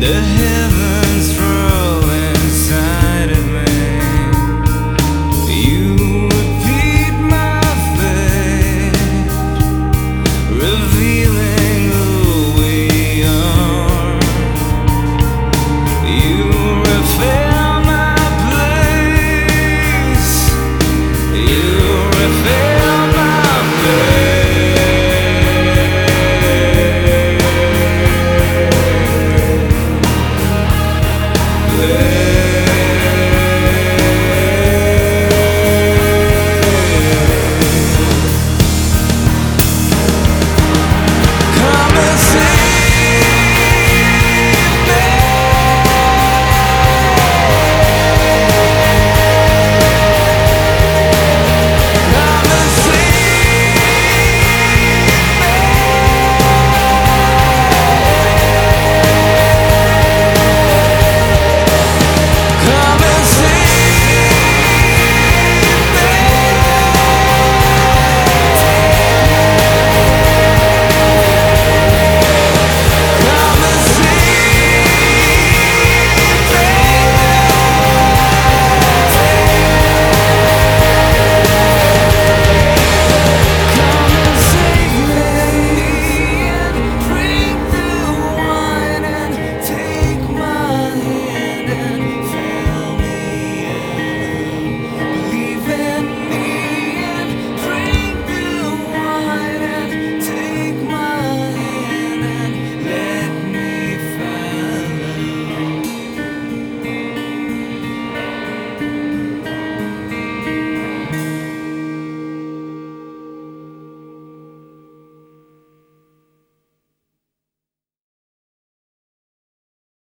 the heaven.